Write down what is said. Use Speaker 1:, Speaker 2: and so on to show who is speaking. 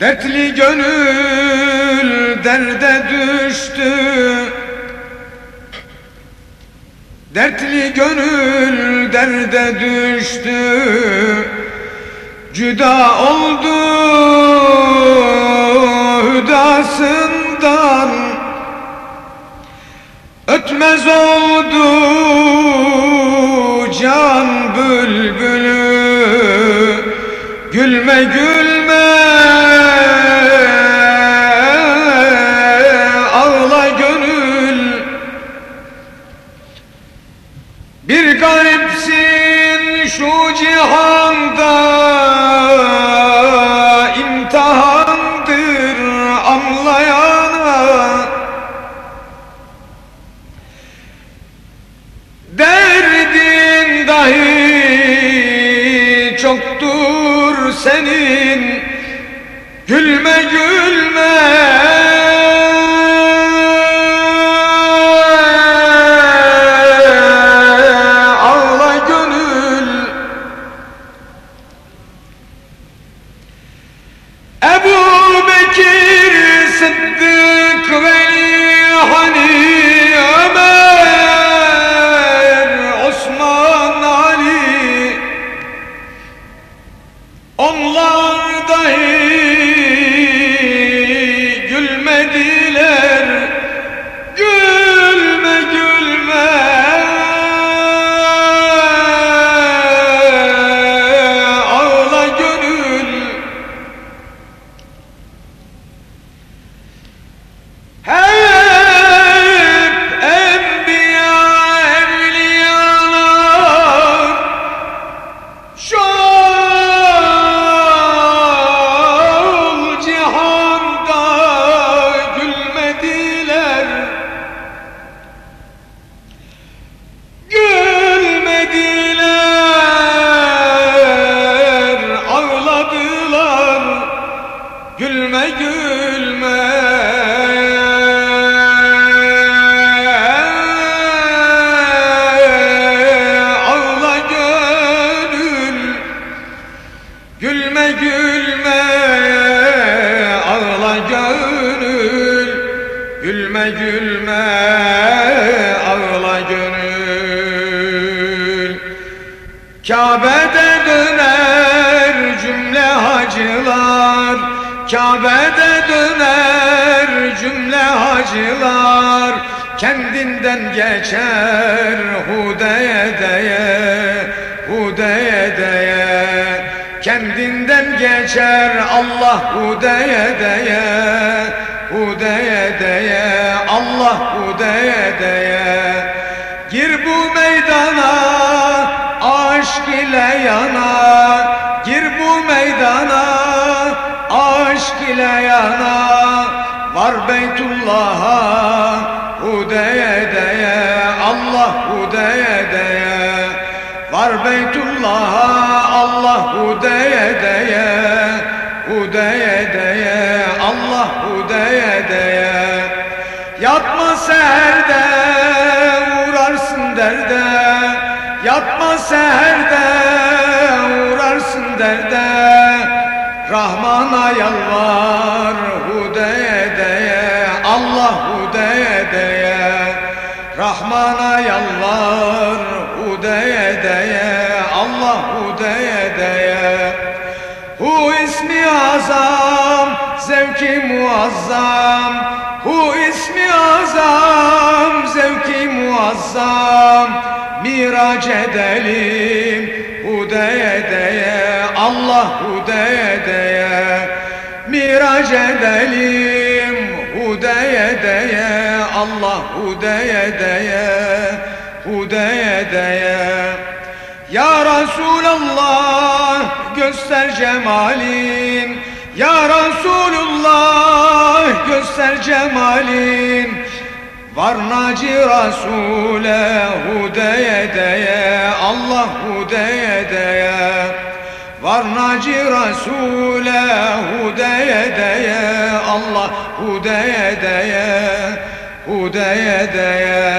Speaker 1: Dertli gönül derde düştü. Dertli gönül derde düştü. Cüda oldu hüdasından. Ötmez oldu can bülbülü. Gülme gülme Bir garipsin şu cihanda imtihandır anlayana. Derdin dahi çoktur senin Gülme gülme Gülme Ağla gönül. Gülme gülme Ağla gönül. Kabe'de döner cümle hacılar. Kabe'de döner cümle hacılar. Kendinden geçer hudeye deye Hudeye deye Kendinden geçer Allah hudeye deye Hudeye deye Allah hudeye deye Gir bu meydana aşk ile yana. Gir bu meydana aşk ile yana. Var Beytullah'a hudeye deye Allah hudeye deye Var Beytullah'a Allah hudeye deye Hudeye deye Allah hudeye deye Yatma seherde uğrarsın derde. Yatma seherde uğrarsın derde. Rahman'a yalvar hudeye deye Allah hudeye deye. Rahman'a yalvar hudeye deye Allah hudeye deye Hu ismi azam zevki muazzam. Hu ismi azam zevki muazzam. Miraç edelim hudeye deye Allah hudeye deye Miraç edelim hudeye deye Allah hudeye deye Hudeye deye. Ya Resulallah göster cemalin. Ya Resulullah göster cemalin. Var Naci Resul'e hudeye deye. Allah hudeye deye. Var Naci Resul'e hudeye deye. Allah hudeye deye Hudeye deye